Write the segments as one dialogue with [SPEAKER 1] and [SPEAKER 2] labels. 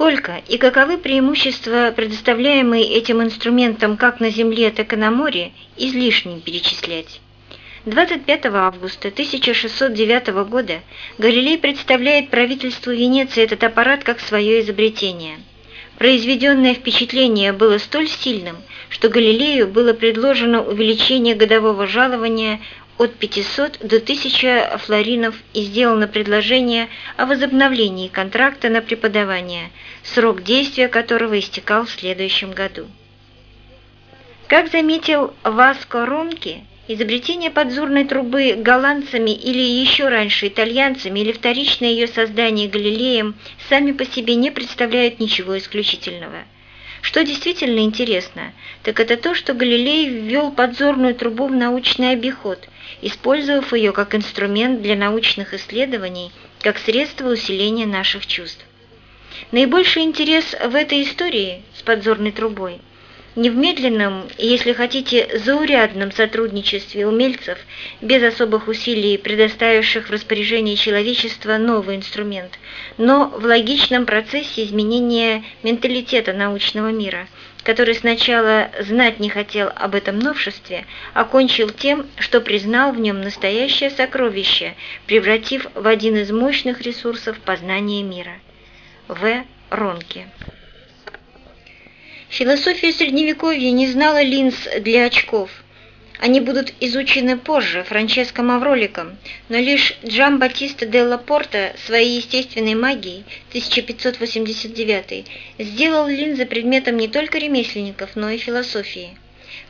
[SPEAKER 1] Сколько и каковы преимущества, предоставляемые этим инструментом как на Земле, так и на море, излишне перечислять. 25 августа 1609 года Галилей представляет правительству Венеции этот аппарат как свое изобретение. Произведенное впечатление было столь сильным, что Галилею было предложено увеличение годового жалования от 500 до 1000 флоринов и сделано предложение о возобновлении контракта на преподавание, срок действия которого истекал в следующем году. Как заметил Васко Ронки, изобретение подзорной трубы голландцами или еще раньше итальянцами или вторичное ее создание Галилеем сами по себе не представляют ничего исключительного – что действительно интересно, так это то, что Галилей ввел подзорную трубу в научный обиход, использовав ее как инструмент для научных исследований, как средство усиления наших чувств. Наибольший интерес в этой истории с подзорной трубой не в медленном, если хотите, заурядном сотрудничестве умельцев, без особых усилий, предоставивших в распоряжение человечества новый инструмент, но в логичном процессе изменения менталитета научного мира, который сначала знать не хотел об этом новшестве, окончил тем, что признал в нем настоящее сокровище, превратив в один из мощных ресурсов познания мира. В. Ронки Философия Средневековья не знала линз для очков. Они будут изучены позже Франческо Мавроликом, но лишь Джамбатиста де Порта своей естественной магией 1589 сделал линзы предметом не только ремесленников, но и философии.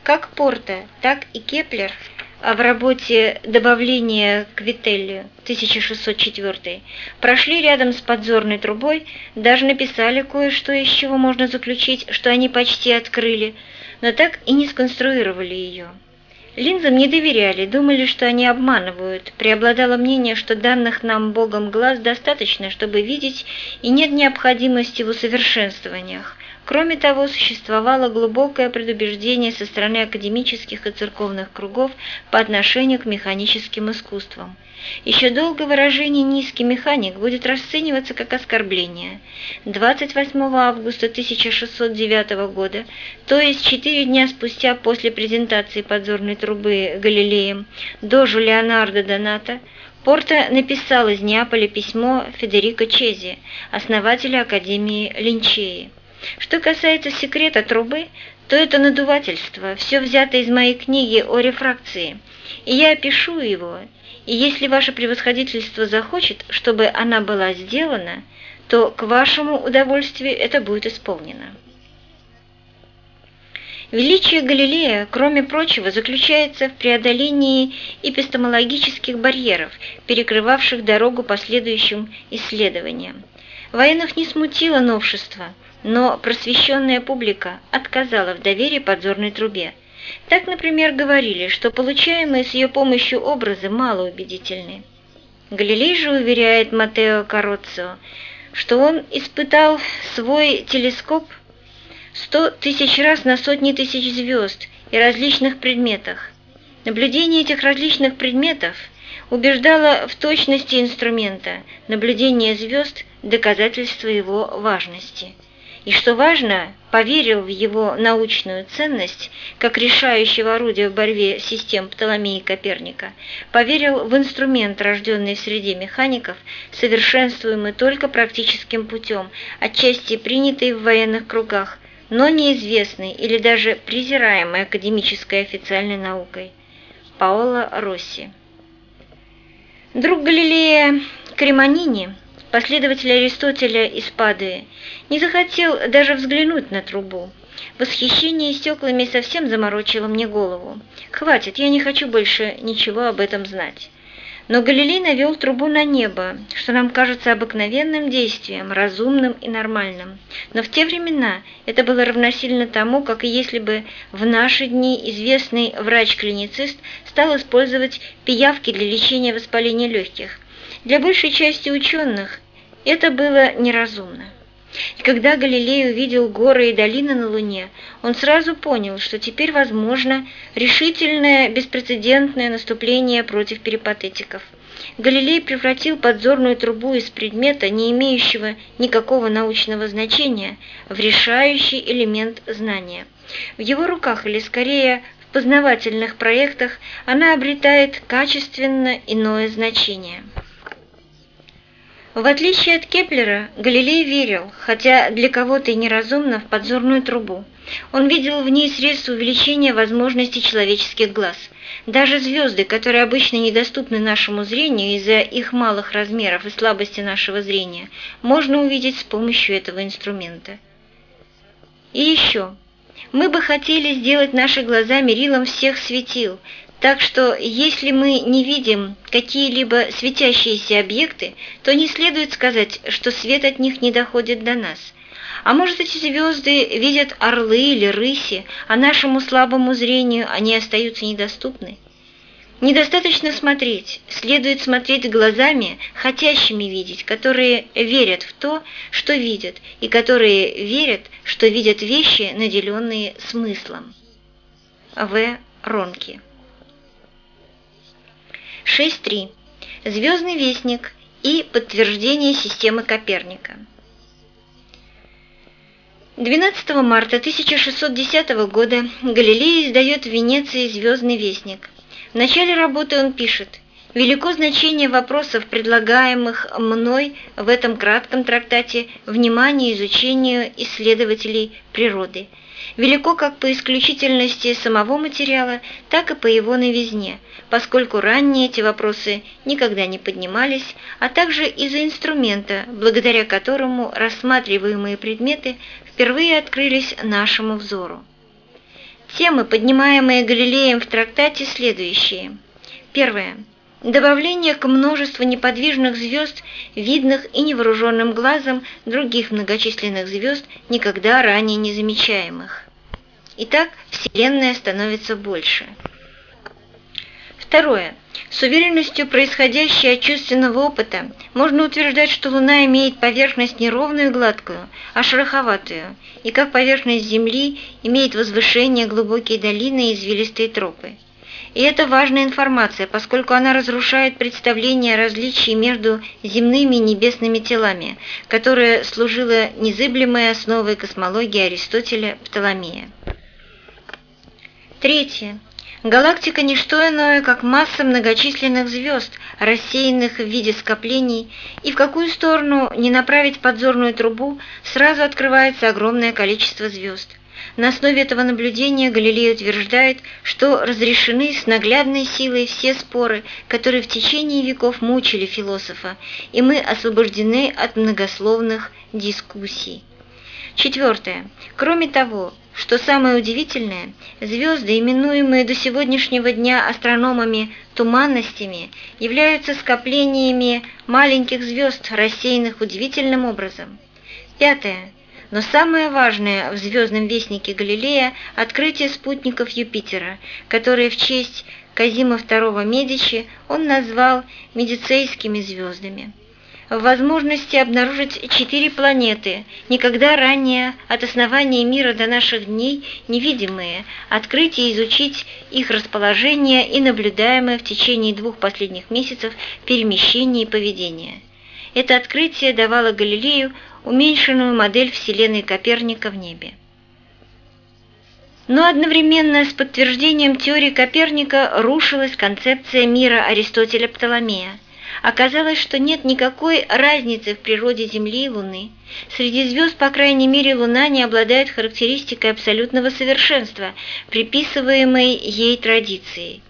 [SPEAKER 1] Как Порта, так и Кеплер – в работе «Добавление к Вителлию» 1604 прошли рядом с подзорной трубой, даже написали кое-что, из чего можно заключить, что они почти открыли, но так и не сконструировали ее. Линзам не доверяли, думали, что они обманывают. Преобладало мнение, что данных нам Богом глаз достаточно, чтобы видеть, и нет необходимости в усовершенствованиях. Кроме того, существовало глубокое предубеждение со стороны академических и церковных кругов по отношению к механическим искусствам. Еще долго выражение «низкий механик» будет расцениваться как оскорбление. 28 августа 1609 года, то есть четыре дня спустя после презентации подзорной трубы Галилеем, дожу Леонардо Доната, Порто написал из Неаполя письмо Федерико Чези, основателю Академии Линчеи. Что касается секрета трубы, то это надувательство, все взято из моей книги о рефракции, и я опишу его, и если ваше превосходительство захочет, чтобы она была сделана, то к вашему удовольствию это будет исполнено. Величие Галилея, кроме прочего, заключается в преодолении эпистемологических барьеров, перекрывавших дорогу последующим исследованиям. Военных не смутило новшество, но просвещенная публика отказала в доверии подзорной трубе. Так, например, говорили, что получаемые с ее помощью образы малоубедительны. Галилей же уверяет Матео Кароцио, что он испытал свой телескоп сто тысяч раз на сотни тысяч звезд и различных предметах. Наблюдение этих различных предметов убеждало в точности инструмента, наблюдение звезд – доказательство его важности и, что важно, поверил в его научную ценность как решающего орудия в борьбе систем Птоломея и Коперника, поверил в инструмент, рожденный в среде механиков, совершенствуемый только практическим путем, отчасти принятый в военных кругах, но неизвестный или даже презираемый академической официальной наукой. Паоло Росси Друг Галилея Кремонини – последователь Аристотеля из Падуи, не захотел даже взглянуть на трубу. Восхищение стеклами совсем заморочило мне голову. Хватит, я не хочу больше ничего об этом знать. Но Галилей навел трубу на небо, что нам кажется обыкновенным действием, разумным и нормальным. Но в те времена это было равносильно тому, как и если бы в наши дни известный врач-клиницист стал использовать пиявки для лечения воспаления легких – для большей части ученых это было неразумно. Когда Галилей увидел горы и долины на Луне, он сразу понял, что теперь возможно решительное, беспрецедентное наступление против перипатетиков. Галилей превратил подзорную трубу из предмета, не имеющего никакого научного значения, в решающий элемент знания. В его руках, или скорее в познавательных проектах, она обретает качественно иное значение. В отличие от Кеплера, Галилей верил, хотя для кого-то и неразумно, в подзорную трубу. Он видел в ней средство увеличения возможностей человеческих глаз. Даже звезды, которые обычно недоступны нашему зрению из-за их малых размеров и слабости нашего зрения, можно увидеть с помощью этого инструмента. И еще. Мы бы хотели сделать наши глаза мерилом всех светил, так что, если мы не видим какие-либо светящиеся объекты, то не следует сказать, что свет от них не доходит до нас. А может, эти звезды видят орлы или рыси, а нашему слабому зрению они остаются недоступны? Недостаточно смотреть, следует смотреть глазами, хотящими видеть, которые верят в то, что видят, и которые верят, что видят вещи, наделенные смыслом. В. Ронки 6.3. Звездный вестник и подтверждение системы Коперника. 12 марта 1610 года Галилей издает в Венеции «Звездный вестник». В начале работы он пишет «Велико значение вопросов, предлагаемых мной в этом кратком трактате, внимание изучению исследователей природы – велико как по исключительности самого материала, так и по его новизне, поскольку ранее эти вопросы никогда не поднимались, а также из-за инструмента, благодаря которому рассматриваемые предметы впервые открылись нашему взору. Темы, поднимаемые Галилеем в трактате, следующие. Первое. Добавление к множеству неподвижных звезд, видных и невооруженным глазом других многочисленных звезд, никогда ранее не замечаемых. Итак, Вселенная становится больше. Второе. С уверенностью, происходящей от чувственного опыта, можно утверждать, что Луна имеет поверхность не ровную и гладкую, а шероховатую, и как поверхность Земли имеет возвышение, глубокие долины и извилистые тропы. И это важная информация, поскольку она разрушает представление о различии между земными и небесными телами, которое служило незыблемой основой космологии Аристотеля Птоломея. Третье. Галактика – не что иное, как масса многочисленных звезд, рассеянных в виде скоплений, и в какую сторону не направить подзорную трубу, сразу открывается огромное количество звезд. На основе этого наблюдения Галилей утверждает, что разрешены с наглядной силой все споры, которые в течение веков мучили философа, и мы освобождены от многословных дискуссий. Четвертое. Кроме того, что самое удивительное, звезды, именуемые до сегодняшнего дня астрономами туманностями, являются скоплениями маленьких звезд, рассеянных удивительным образом. Пятое. Но самое важное в звездном вестнике Галилея – открытие спутников Юпитера, которые в честь Казима II Медичи он назвал медицейскими звездами. В возможности обнаружить четыре планеты, никогда ранее от основания мира до наших дней невидимые, открыть и изучить их расположение и наблюдаемое в течение двух последних месяцев перемещение и поведение. Это открытие давало Галилею уменьшенную модель Вселенной Коперника в небе. Но одновременно с подтверждением теории Коперника рушилась концепция мира Аристотеля Птоломея. Оказалось, что нет никакой разницы в природе Земли и Луны. Среди звезд, по крайней мере, Луна не обладает характеристикой абсолютного совершенства, приписываемой ей традицией.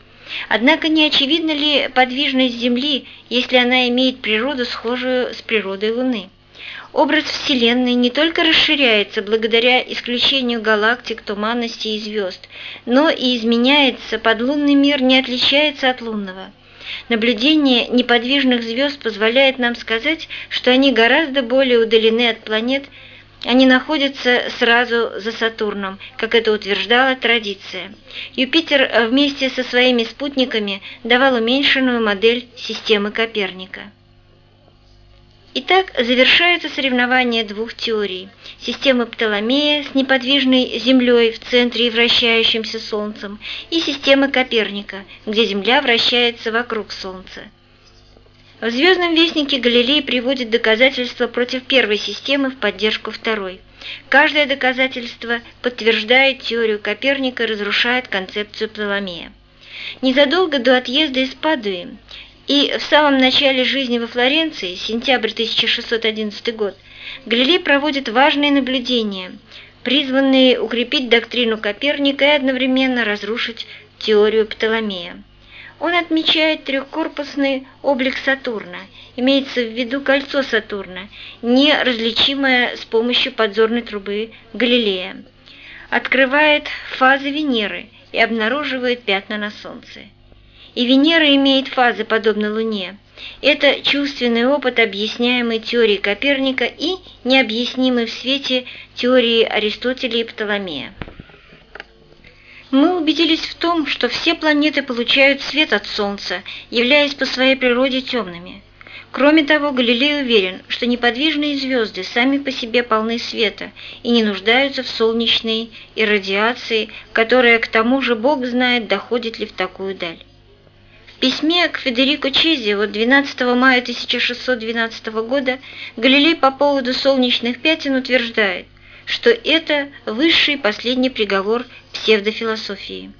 [SPEAKER 1] Однако не очевидна ли подвижность Земли, если она имеет природу, схожую с природой Луны? Образ Вселенной не только расширяется благодаря исключению галактик, туманности и звезд, но и изменяется, подлунный мир не отличается от лунного. Наблюдение неподвижных звезд позволяет нам сказать, что они гораздо более удалены от планет, они находятся сразу за Сатурном, как это утверждала традиция. Юпитер вместе со своими спутниками давал уменьшенную модель системы Коперника. Итак, завершаются соревнования двух теорий – системы Птоломея с неподвижной Землей в центре и вращающимся Солнцем, и системы Коперника, где Земля вращается вокруг Солнца. В «Звездном вестнике» Галилей приводит доказательства против первой системы в поддержку второй. Каждое доказательство подтверждает теорию Коперника и разрушает концепцию Птоломея. Незадолго до отъезда из Падуи и в самом начале жизни во Флоренции, сентябрь 1611 год, Галилей проводит важные наблюдения, призванные укрепить доктрину Коперника и одновременно разрушить теорию Птоломея. Он отмечает трехкорпусный облик Сатурна, имеется в виду кольцо Сатурна, неразличимое с помощью подзорной трубы Галилея. Открывает фазы Венеры и обнаруживает пятна на Солнце. И Венера имеет фазы, подобно Луне. Это чувственный опыт, объясняемый теорией Коперника и необъяснимый в свете теории Аристотеля и Птоломея. Мы убедились в том, что все планеты получают свет от Солнца, являясь по своей природе темными. Кроме того, Галилей уверен, что неподвижные звезды сами по себе полны света и не нуждаются в солнечной иррадиации, которая, к тому же, Бог знает, доходит ли в такую даль. В письме к Федерико Чези от 12 мая 1612 года Галилей по поводу солнечных пятен утверждает, что это высший последний приговор псевдофилософии.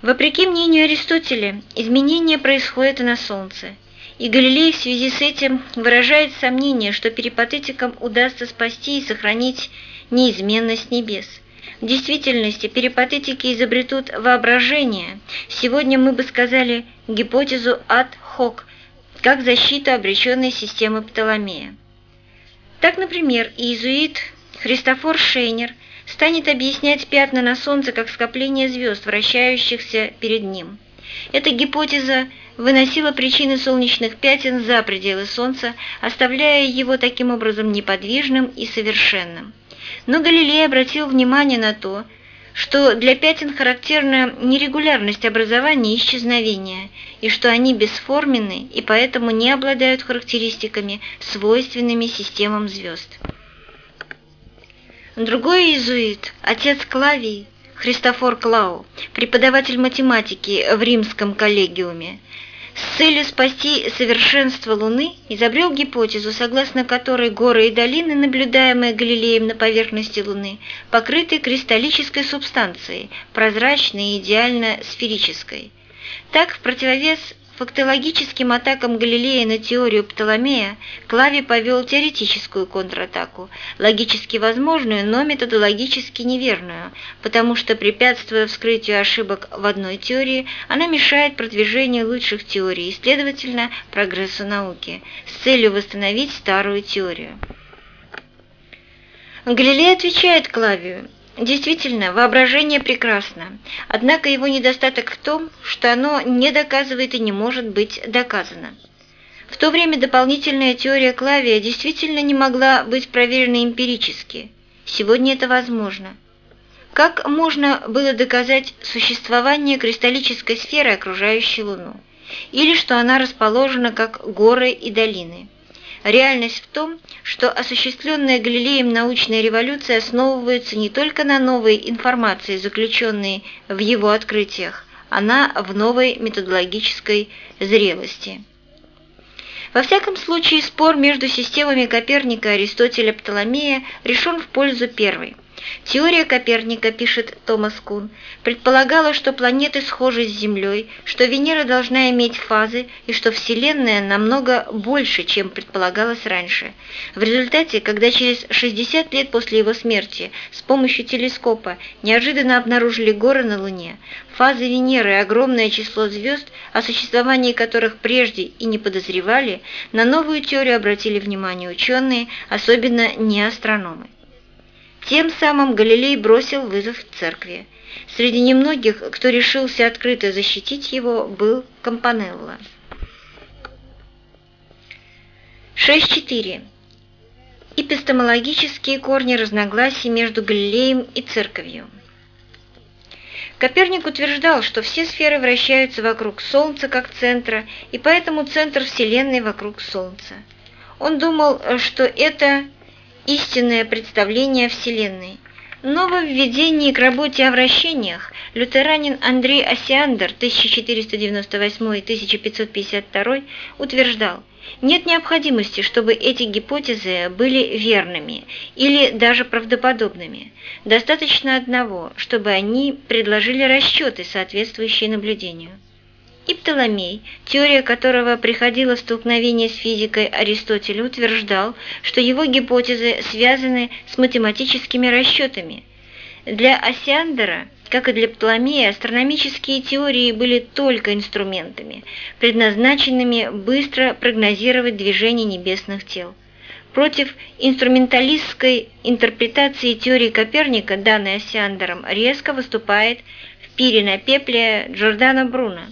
[SPEAKER 1] Вопреки мнению Аристотеля, изменения происходят и на Солнце, и Галилей в связи с этим выражает сомнение, что перипатетикам удастся спасти и сохранить неизменность небес. В действительности перипатетики изобретут воображение, сегодня мы бы сказали гипотезу ad hoc, как защиту обреченной системы Птоломея. Так, например, иезуит Христофор Шейнер станет объяснять пятна на Солнце как скопление звезд, вращающихся перед ним. Эта гипотеза выносила причины солнечных пятен за пределы Солнца, оставляя его таким образом неподвижным и совершенным. Но Галилей обратил внимание на то, что для пятен характерна нерегулярность образования и исчезновения, и что они бесформенны и поэтому не обладают характеристиками, свойственными системам звезд. Другой иезуит, отец Клавий, Христофор Клау, преподаватель математики в римском коллегиуме, с целью спасти совершенство Луны изобрел гипотезу, согласно которой горы и долины, наблюдаемые Галилеем на поверхности Луны, покрыты кристаллической субстанцией, прозрачной и идеально сферической. Так, в противовес фактологическим атакам Галилея на теорию Птоломея Клавий повел теоретическую контратаку, логически возможную, но методологически неверную, потому что, препятствуя вскрытию ошибок в одной теории, она мешает продвижению лучших теорий и, следовательно, прогрессу науки, с целью восстановить старую теорию. Галилей отвечает Клавию – Действительно, воображение прекрасно, однако его недостаток в том, что оно не доказывает и не может быть доказано. В то время дополнительная теория Клавия действительно не могла быть проверена эмпирически. Сегодня это возможно. Как можно было доказать существование кристаллической сферы, окружающей Луну? Или что она расположена как горы и долины? Реальность в том, что осуществленная Галилеем научная революция основывается не только на новой информации, заключенной в его открытиях, она в новой методологической зрелости. Во всяком случае, спор между системами Коперника Аристотеля Птоломея решен в пользу первой. Теория Коперника, пишет Томас Кун, предполагала, что планеты схожи с Землей, что Венера должна иметь фазы и что Вселенная намного больше, чем предполагалось раньше. В результате, когда через 60 лет после его смерти с помощью телескопа неожиданно обнаружили горы на Луне, фазы Венеры и огромное число звезд, о существовании которых прежде и не подозревали, на новую теорию обратили внимание ученые, особенно не астрономы. Тем самым Галилей бросил вызов церкви. Среди немногих, кто решился открыто защитить его, был Компанелло. 6.4. Эпистемологические корни разногласий между Галилеем и церковью. Коперник утверждал, что все сферы вращаются вокруг Солнца как центра, и поэтому центр Вселенной вокруг Солнца. Он думал, что это истинное представление Вселенной. нововведении к работе о вращениях лютеранин Андрей Осиандр 1498-1552 утверждал, нет необходимости, чтобы эти гипотезы были верными или даже правдоподобными. Достаточно одного, чтобы они предложили расчеты, соответствующие наблюдению. И Птоломей, теория которого приходила в столкновение с физикой Аристотеля, утверждал, что его гипотезы связаны с математическими расчетами. Для Осиандера, как и для Птоломея, астрономические теории были только инструментами, предназначенными быстро прогнозировать движение небесных тел. Против инструменталистской интерпретации теории Коперника, данной Осиандером, резко выступает в «Пире на пепле» Джордано Бруно.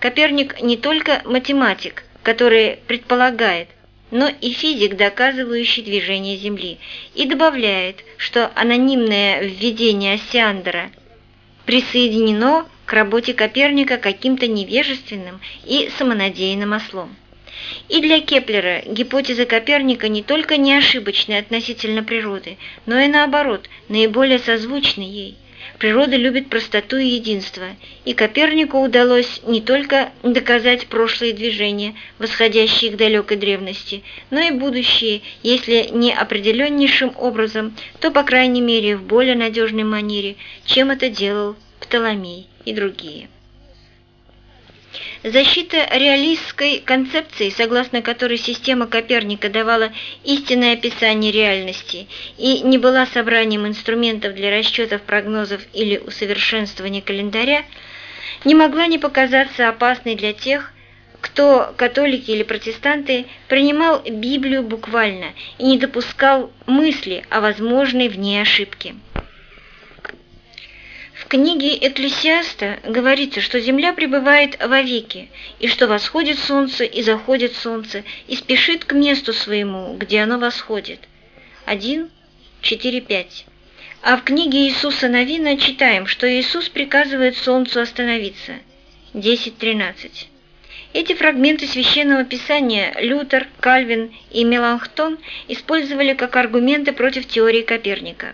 [SPEAKER 1] Коперник не только математик, который предполагает, но и физик, доказывающий движение Земли, и добавляет, что анонимное введение Осиандера присоединено к работе Коперника каким-то невежественным и самонадеянным ослом. И для Кеплера гипотеза Коперника не только не ошибочны относительно природы, но и наоборот, наиболее созвучны ей – Природа любит простоту и единство, и Копернику удалось не только доказать прошлые движения, восходящие к далекой древности, но и будущие, если не определеннейшим образом, то, по крайней мере, в более надежной манере, чем это делал Птоломей и другие. Защита реалистской концепции, согласно которой система Коперника давала истинное описание реальности и не была собранием инструментов для расчетов прогнозов или усовершенствования календаря, не могла не показаться опасной для тех, кто, католики или протестанты, принимал Библию буквально и не допускал мысли о возможной в ней ошибке. Книге Экклесиаста говорится, что земля пребывает вовеки, и что восходит солнце и заходит солнце, и спешит к месту своему, где оно восходит. 1, 4, 5. А в книге Иисуса Новина читаем, что Иисус приказывает солнцу остановиться. 10.13. Эти фрагменты Священного Писания Лютер, Кальвин и Меланхтон использовали как аргументы против теории Коперника.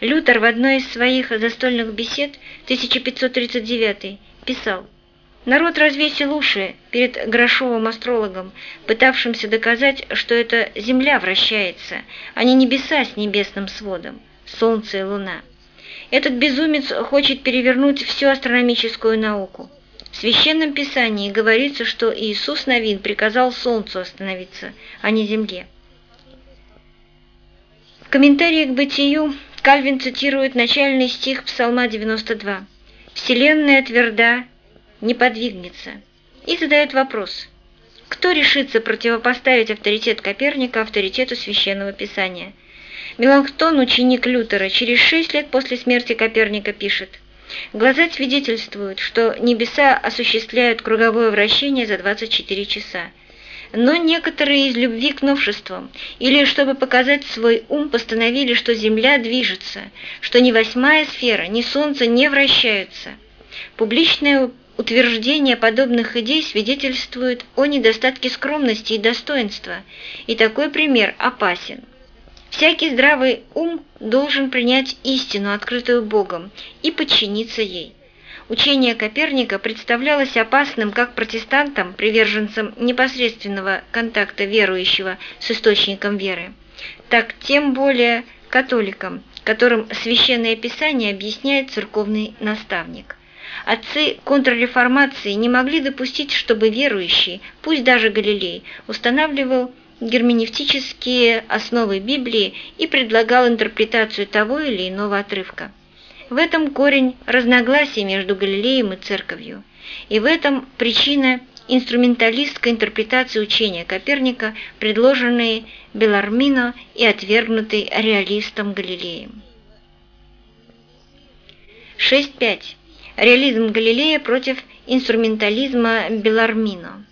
[SPEAKER 1] Лютер в одной из своих застольных бесед 1539 писал «Народ развесил уши перед грошовым астрологом, пытавшимся доказать, что это Земля вращается, а не небеса с небесным сводом, Солнце и Луна. Этот безумец хочет перевернуть всю астрономическую науку. В Священном Писании говорится, что Иисус Новин приказал Солнцу остановиться, а не Земле. В комментарии к бытию Кальвин цитирует начальный стих Псалма 92. «Вселенная тверда, не подвигнется». И задает вопрос. Кто решится противопоставить авторитет Коперника авторитету Священного Писания? Меланхтон, ученик Лютера, через шесть лет после смерти Коперника пишет Глаза свидетельствуют, что небеса осуществляют круговое вращение за 24 часа но некоторые из любви к новшествам или чтобы показать свой ум постановили, что Земля движется, что ни восьмая сфера, ни Солнце не вращаются. Публичное утверждение подобных идей свидетельствует о недостатке скромности и достоинства, и такой пример опасен. Всякий здравый ум должен принять истину, открытую Богом, и подчиниться ей. Учение Коперника представлялось опасным как протестантам, приверженцам непосредственного контакта верующего с источником веры, так тем более католикам, которым Священное Писание объясняет церковный наставник. Отцы контрреформации не могли допустить, чтобы верующий, пусть даже Галилей, устанавливал герменевтические основы Библии и предлагал интерпретацию того или иного отрывка. В этом корень разногласий между Галилеем и Церковью, и в этом причина инструменталистской интерпретации учения Коперника, предложенной Белармино и отвергнутой реалистом Галилеем. 6.5. Реализм Галилея против инструментализма Белармино.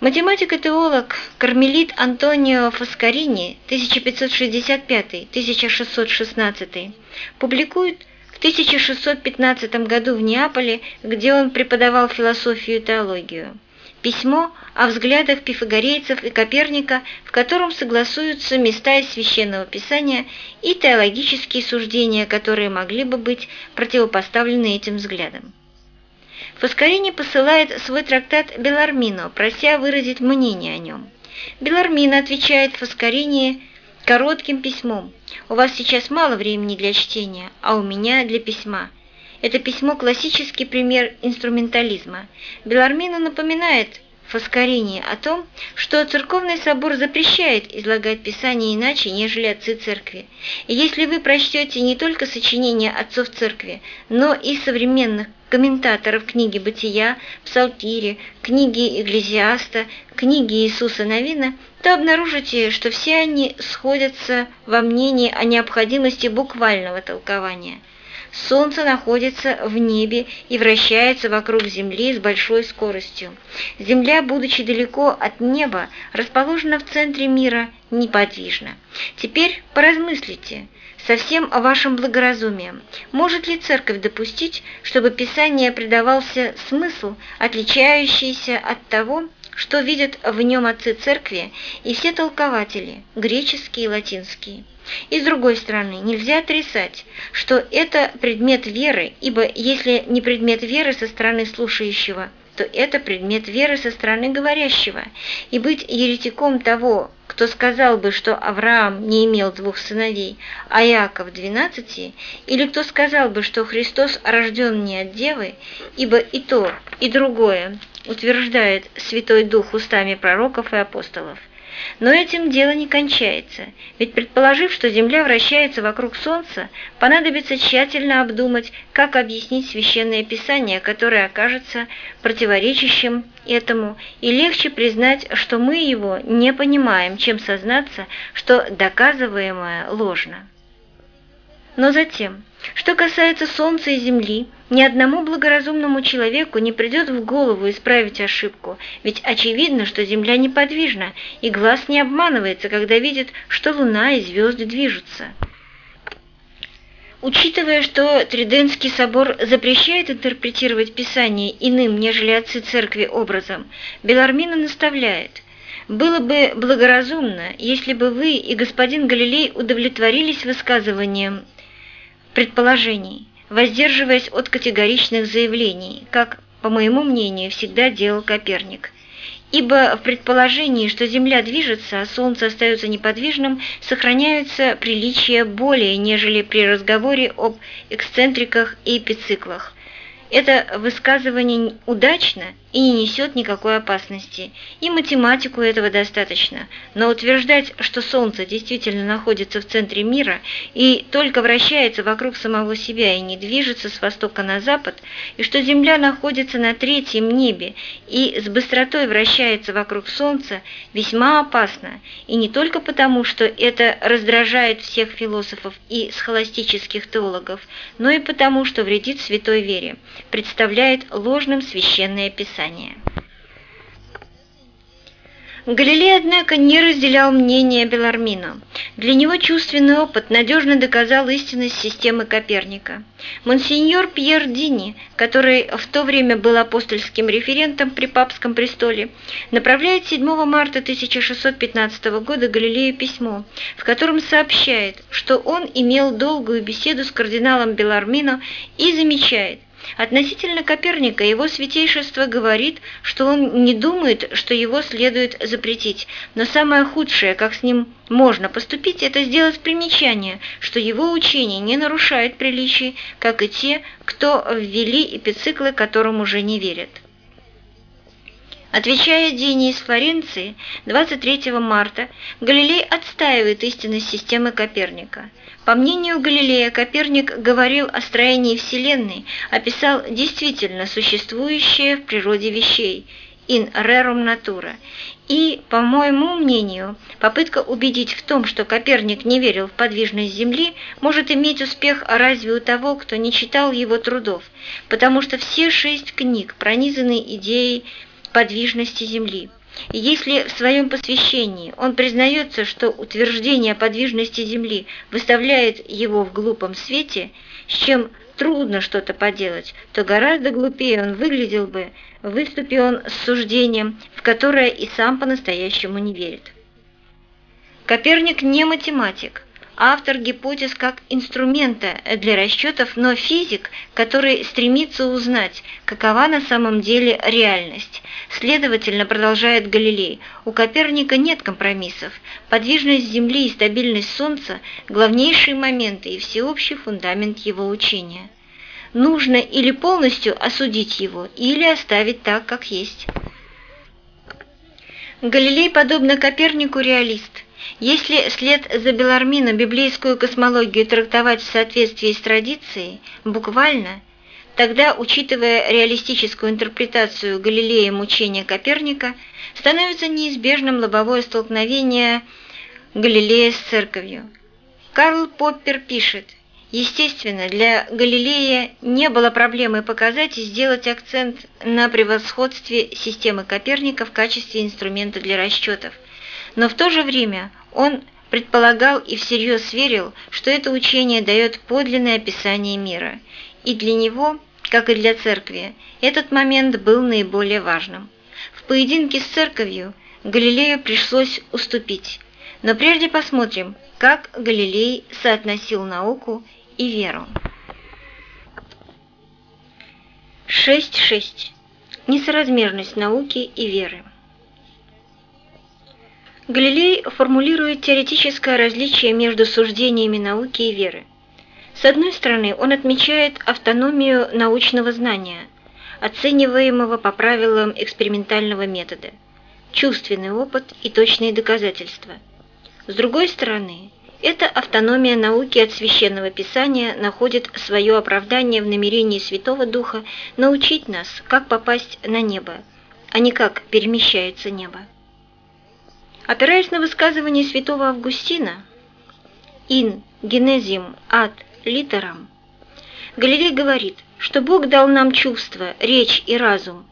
[SPEAKER 1] Математик и теолог кармелит Антонио Фаскарини 1565-1616 публикует в 1615 году в Неаполе, где он преподавал философию и теологию, письмо о взглядах пифагорейцев и Коперника, в котором согласуются места из Священного Писания и теологические суждения, которые могли бы быть противопоставлены этим взглядам. Фаскарини посылает свой трактат Белармино, прося выразить мнение о нем. Белармино отвечает Фаскарини коротким письмом. «У вас сейчас мало времени для чтения, а у меня для письма». Это письмо – классический пример инструментализма. Белармино напоминает Фаскарини о том, что церковный собор запрещает излагать Писание иначе, нежели отцы церкви. И если вы прочтете не только сочинения отцов церкви, но и современных комментаторов книги «Бытия», «Псалтири», книги Экклезиаста, книги Иисуса Новина, то обнаружите, что все они сходятся во мнении о необходимости буквального толкования – Солнце находится в небе и вращается вокруг Земли с большой скоростью. Земля, будучи далеко от неба, расположена в центре мира неподвижно. Теперь поразмыслите, со всем вашим благоразумием, может ли Церковь допустить, чтобы Писание придавался смысл, отличающийся от того, что видят в нем отцы Церкви и все толкователи, греческие и латинские? И с другой стороны, нельзя отрицать, что это предмет веры, ибо если не предмет веры со стороны слушающего, то это предмет веры со стороны говорящего, и быть еретиком того, кто сказал бы, что Авраам не имел двух сыновей, а Иаков двенадцати, или кто сказал бы, что Христос рожден не от девы, ибо и то, и другое утверждает Святой Дух устами пророков и апостолов. Но этим дело не кончается, ведь предположив, что Земля вращается вокруг Солнца, понадобится тщательно обдумать, как объяснить Священное Писание, которое окажется противоречащим этому, и легче признать, что мы его не понимаем, чем сознаться, что доказываемое ложно. Но затем, что касается Солнца и Земли, ни одному благоразумному человеку не придет в голову исправить ошибку, ведь очевидно, что Земля неподвижна, и глаз не обманывается, когда видит, что Луна и звезды движутся. Учитывая, что Триденский собор запрещает интерпретировать Писание иным, нежели отцы церкви образом, Белармина наставляет – было бы благоразумно, если бы вы и господин Галилей удовлетворились высказыванием предположений, воздерживаясь от категоричных заявлений, как, по моему мнению, всегда делал Коперник. Ибо в предположении, что Земля движется, а Солнце остается неподвижным, сохраняются приличия более, нежели при разговоре об эксцентриках и эпициклах. Это высказывание удачно и не несет никакой опасности, и математику этого достаточно, но утверждать, что Солнце действительно находится в центре мира и только вращается вокруг самого себя и не движется с востока на запад, и что Земля находится на третьем небе и с быстротой вращается вокруг Солнца, весьма опасно, и не только потому, что это раздражает всех философов и схоластических теологов, но и потому, что вредит святой вере, представляет ложным священное писание писания. Галилей, однако, не разделял мнение Белармино. Для него чувственный опыт надежно доказал истинность системы Коперника. Монсеньор Пьер Дини, который в то время был апостольским референтом при папском престоле, направляет 7 марта 1615 года Галилею письмо, в котором сообщает, что он имел долгую беседу с кардиналом Белармино и замечает, Относительно Коперника его святейшество говорит, что он не думает, что его следует запретить, но самое худшее, как с ним можно поступить, это сделать примечание, что его учение не нарушает приличий, как и те, кто ввели эпициклы, которым уже не верят. Отвечая Дине из Флоренции 23 марта, Галилей отстаивает истинность системы Коперника. По мнению Галилея, Коперник говорил о строении Вселенной, описал действительно существующее в природе вещей – in rerum natura. И, по моему мнению, попытка убедить в том, что Коперник не верил в подвижность Земли, может иметь успех разве у того, кто не читал его трудов, потому что все шесть книг пронизаны идеей подвижности Земли. И если в своем посвящении он признается, что утверждение о подвижности Земли выставляет его в глупом свете, с чем трудно что-то поделать, то гораздо глупее он выглядел бы, выступил он с суждением, в которое и сам по-настоящему не верит. Коперник не математик, автор гипотез как инструмента для расчетов, но физик, который стремится узнать, какова на самом деле реальность. Следовательно, продолжает Галилей, у Коперника нет компромиссов. Подвижность Земли и стабильность Солнца – главнейшие моменты и всеобщий фундамент его учения. Нужно или полностью осудить его, или оставить так, как есть. Галилей, подобно Копернику, реалист – если след за Белармино библейскую космологию трактовать в соответствии с традицией, буквально, тогда, учитывая реалистическую интерпретацию Галилеем учения Коперника, становится неизбежным лобовое столкновение Галилея с церковью. Карл Поппер пишет, Естественно, для Галилея не было проблемы показать и сделать акцент на превосходстве системы Коперника в качестве инструмента для расчетов – но в то же время он предполагал и всерьез верил, что это учение дает подлинное описание мира, и для него, как и для церкви, этот момент был наиболее важным. В поединке с церковью Галилею пришлось уступить, но прежде посмотрим, как Галилей соотносил науку и веру. 6.6. Несоразмерность науки и веры. Галилей формулирует теоретическое различие между суждениями науки и веры. С одной стороны, он отмечает автономию научного знания, оцениваемого по правилам экспериментального метода, чувственный опыт и точные доказательства. С другой стороны, эта автономия науки от священного писания находит свое оправдание в намерении Святого Духа научить нас, как попасть на небо, а не как перемещается небо. Опираясь на высказывание святого Августина «in genesium ad literam», Галилей говорит, что Бог дал нам чувства, речь и разум,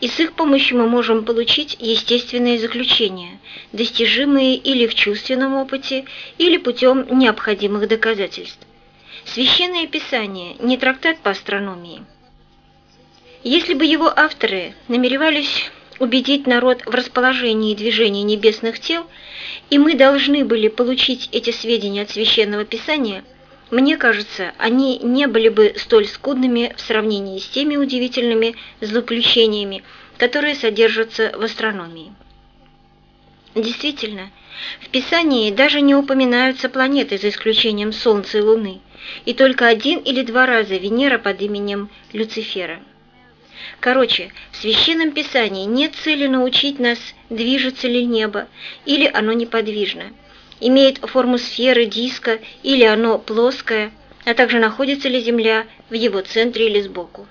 [SPEAKER 1] и с их помощью мы можем получить естественные заключения, достижимые или в чувственном опыте, или путем необходимых доказательств. Священное Писание не трактат по астрономии. Если бы его авторы намеревались убедить народ в расположении движения небесных тел, и мы должны были получить эти сведения от Священного Писания, мне кажется, они не были бы столь скудными в сравнении с теми удивительными злоключениями, которые содержатся в астрономии. Действительно, в Писании даже не упоминаются планеты за исключением Солнца и Луны, и только один или два раза Венера под именем Люцифера. Короче, в Священном Писании нет цели научить нас, движется ли небо, или оно неподвижно, имеет форму сферы, диска, или оно плоское, а также находится ли Земля в его центре или сбоку.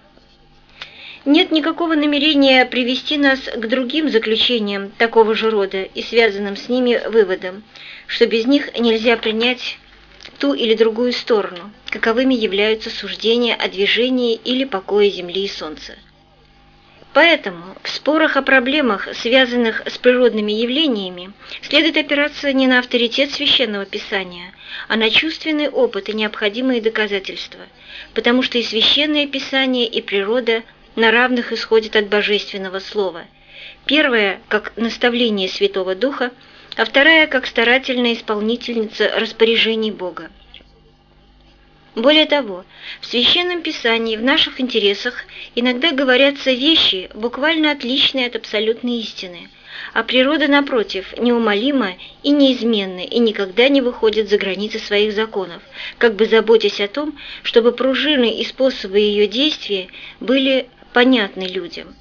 [SPEAKER 1] Нет никакого намерения привести нас к другим заключениям такого же рода и связанным с ними выводам, что без них нельзя принять ту или другую сторону, каковыми являются суждения о движении или покое Земли и Солнца. Поэтому в спорах о проблемах, связанных с природными явлениями, следует опираться не на авторитет священного писания, а на чувственный опыт и необходимые доказательства, потому что и священное писание, и природа на равных исходят от божественного слова. Первое как наставление Святого Духа, а вторая как старательная исполнительница распоряжений Бога. Более того, в Священном Писании в наших интересах иногда говорятся вещи, буквально отличные от абсолютной истины, а природа, напротив, неумолима и неизменна и никогда не выходит за границы своих законов, как бы заботясь о том, чтобы пружины и способы ее действия были понятны людям.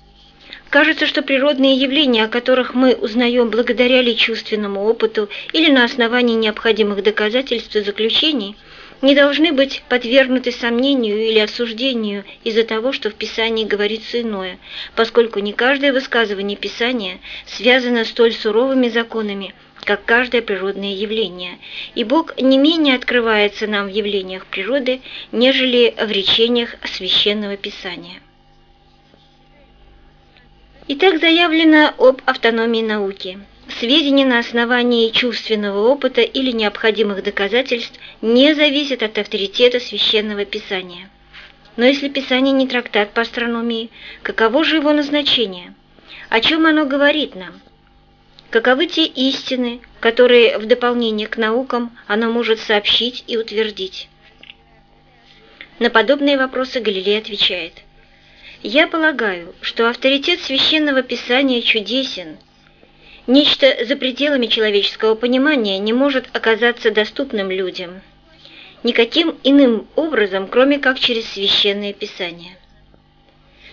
[SPEAKER 1] Кажется, что природные явления, о которых мы узнаем благодаря ли чувственному опыту или на основании необходимых доказательств и заключений – не должны быть подвергнуты сомнению или осуждению из-за того, что в Писании говорится иное, поскольку не каждое высказывание Писания связано столь суровыми законами, как каждое природное явление, и Бог не менее открывается нам в явлениях природы, нежели в речениях Священного Писания. Итак, заявлено об автономии науки. Сведения на основании чувственного опыта или необходимых доказательств не зависят от авторитета священного писания. Но если писание не трактат по астрономии, каково же его назначение? О чем оно говорит нам? Каковы те истины, которые в дополнение к наукам оно может сообщить и утвердить? На подобные вопросы Галилей отвечает. «Я полагаю, что авторитет священного писания чудесен. Нечто за пределами человеческого понимания не может оказаться доступным людям. Никаким иным образом, кроме как через священное писание.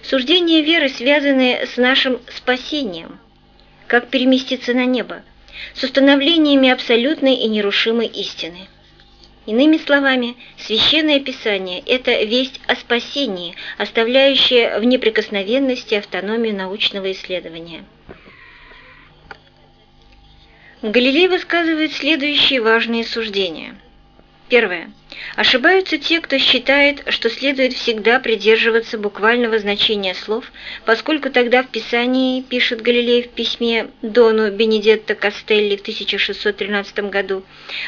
[SPEAKER 1] Суждения веры связаны с нашим спасением, как переместиться на небо, с установлениями абсолютной и нерушимой истины. Иными словами, Священное Писание – это весть о спасении, оставляющая в неприкосновенности автономию научного исследования. Галилей высказывает следующие важные суждения. Первое. Ошибаются те, кто считает, что следует всегда придерживаться буквального значения слов, поскольку тогда в Писании, пишет Галилей в письме Дону Бенедетто Кастелли в 1613 году,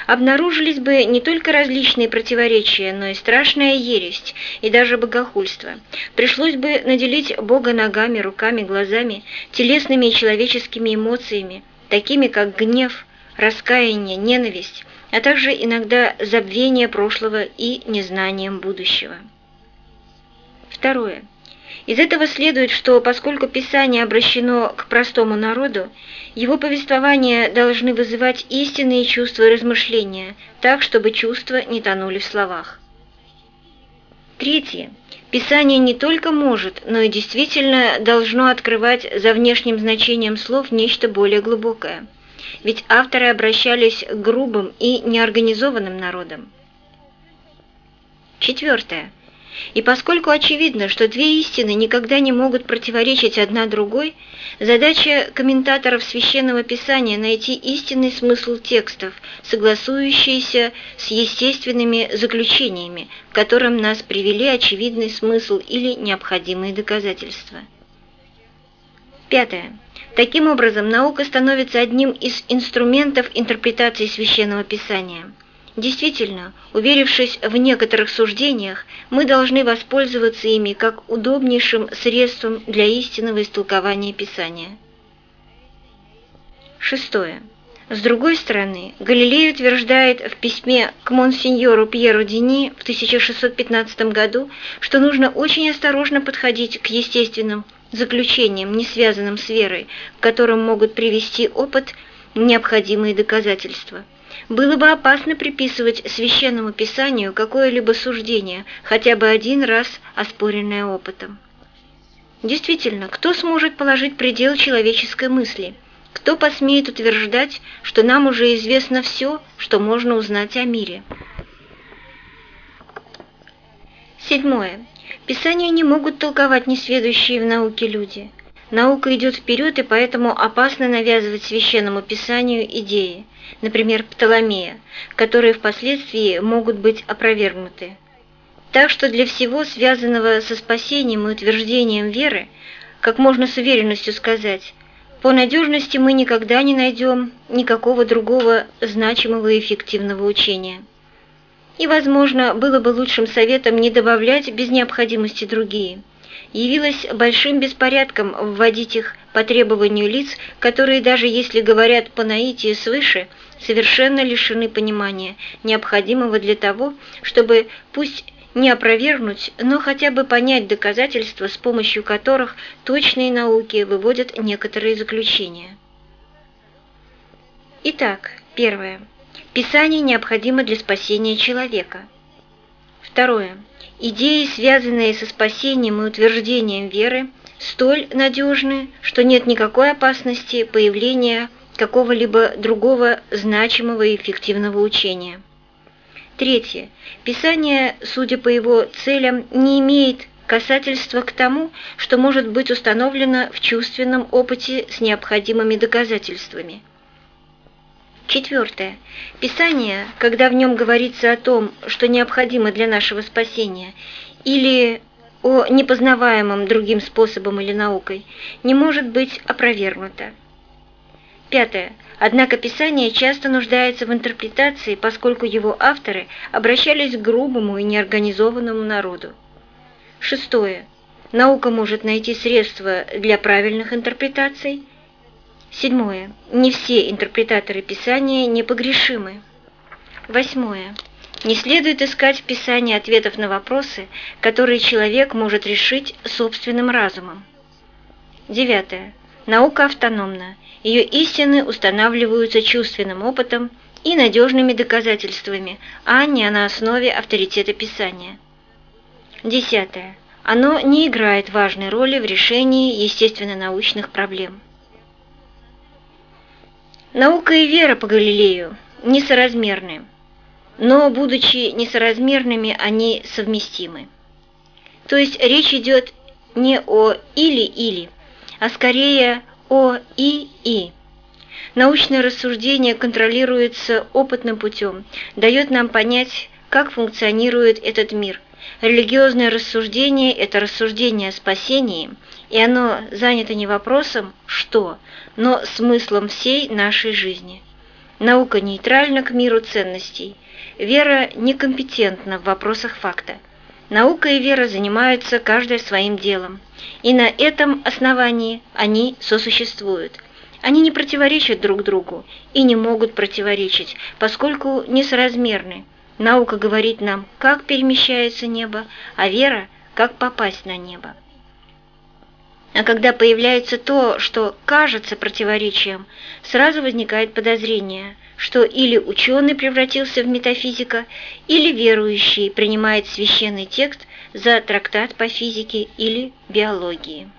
[SPEAKER 1] обнаружились бы не только различные противоречия, но и страшная ересь, и даже богохульство. Пришлось бы наделить Бога ногами, руками, глазами, телесными и человеческими эмоциями, такими как гнев, раскаяние, ненависть, а также иногда забвение прошлого и незнанием будущего. Второе. Из этого следует, что поскольку Писание обращено к простому народу, его повествования должны вызывать истинные чувства и размышления, так, чтобы чувства не тонули в словах. Третье. Писание не только может, но и действительно должно открывать за внешним значением слов нечто более глубокое ведь авторы обращались к грубым и неорганизованным народам. Четвертое. И поскольку очевидно, что две истины никогда не могут противоречить одна другой, задача комментаторов Священного Писания найти истинный смысл текстов, согласующийся с естественными заключениями, к которым нас привели очевидный смысл или необходимые доказательства. Пятое. Таким образом, наука становится одним из инструментов интерпретации священного писания. Действительно, уверившись в некоторых суждениях, мы должны воспользоваться ими как удобнейшим средством для истинного истолкования Писания. Шестое. С другой стороны, Галилей утверждает в письме к монсеньору Пьеру Дени в 1615 году, что нужно очень осторожно подходить к естественным заключением, не связанным с верой, к которым могут привести опыт необходимые доказательства. Было бы опасно приписывать священному писанию какое-либо суждение, хотя бы один раз оспоренное опытом. Действительно, кто сможет положить предел человеческой мысли? Кто посмеет утверждать, что нам уже известно все, что можно узнать о мире? Седьмое. Писание не могут толковать несведущие в науке люди. Наука идет вперед, и поэтому опасно навязывать священному писанию идеи, например, Птоломея, которые впоследствии могут быть опровергнуты. Так что для всего, связанного со спасением и утверждением веры, как можно с уверенностью сказать, по надежности мы никогда не найдем никакого другого значимого и эффективного учения. И, возможно, было бы лучшим советом не добавлять без необходимости другие. Явилось большим беспорядком вводить их по требованию лиц, которые даже если говорят по наитии свыше, совершенно лишены понимания, необходимого для того, чтобы пусть не опровергнуть, но хотя бы понять доказательства, с помощью которых точные науки выводят некоторые заключения. Итак, первое. Писание необходимо для спасения человека. Второе. Идеи, связанные со спасением и утверждением веры, столь надежны, что нет никакой опасности появления какого-либо другого значимого и эффективного учения. Третье. Писание, судя по его целям, не имеет касательства к тому, что может быть установлено в чувственном опыте с необходимыми доказательствами – Четвертое. Писание, когда в нем говорится о том, что необходимо для нашего спасения, или о непознаваемом другим способом или наукой, не может быть опровергнуто. Пятое. Однако Писание часто нуждается в интерпретации, поскольку его авторы обращались к грубому и неорганизованному народу. Шестое. Наука может найти средства для правильных интерпретаций. Седьмое. Не все интерпретаторы Писания непогрешимы. Восьмое. Не следует искать в Писании ответов на вопросы, которые человек может решить собственным разумом. Девятое. Наука автономна. Ее истины устанавливаются чувственным опытом и надежными доказательствами, а не на основе авторитета Писания. Десятое. Оно не играет важной роли в решении естественно-научных проблем. Наука и вера по Галилею несоразмерны но, будучи несоразмерными, они совместимы. То есть речь идет не о или-или, а скорее о и-и. Научное рассуждение контролируется опытным путем, дает нам понять, как функционирует этот мир. Религиозное рассуждение – это рассуждение о спасении, и оно занято не вопросом «что», но смыслом всей нашей жизни. Наука нейтральна к миру ценностей – Вера некомпетентна в вопросах факта. Наука и вера занимаются каждая своим делом, и на этом основании они сосуществуют. Они не противоречат друг другу и не могут противоречить, поскольку несоразмерны. Наука говорит нам, как перемещается небо, а вера – как попасть на небо. А когда появляется то, что кажется противоречием, сразу возникает подозрение – что или ученый превратился в метафизика, или верующий принимает священный текст за трактат по физике или биологии.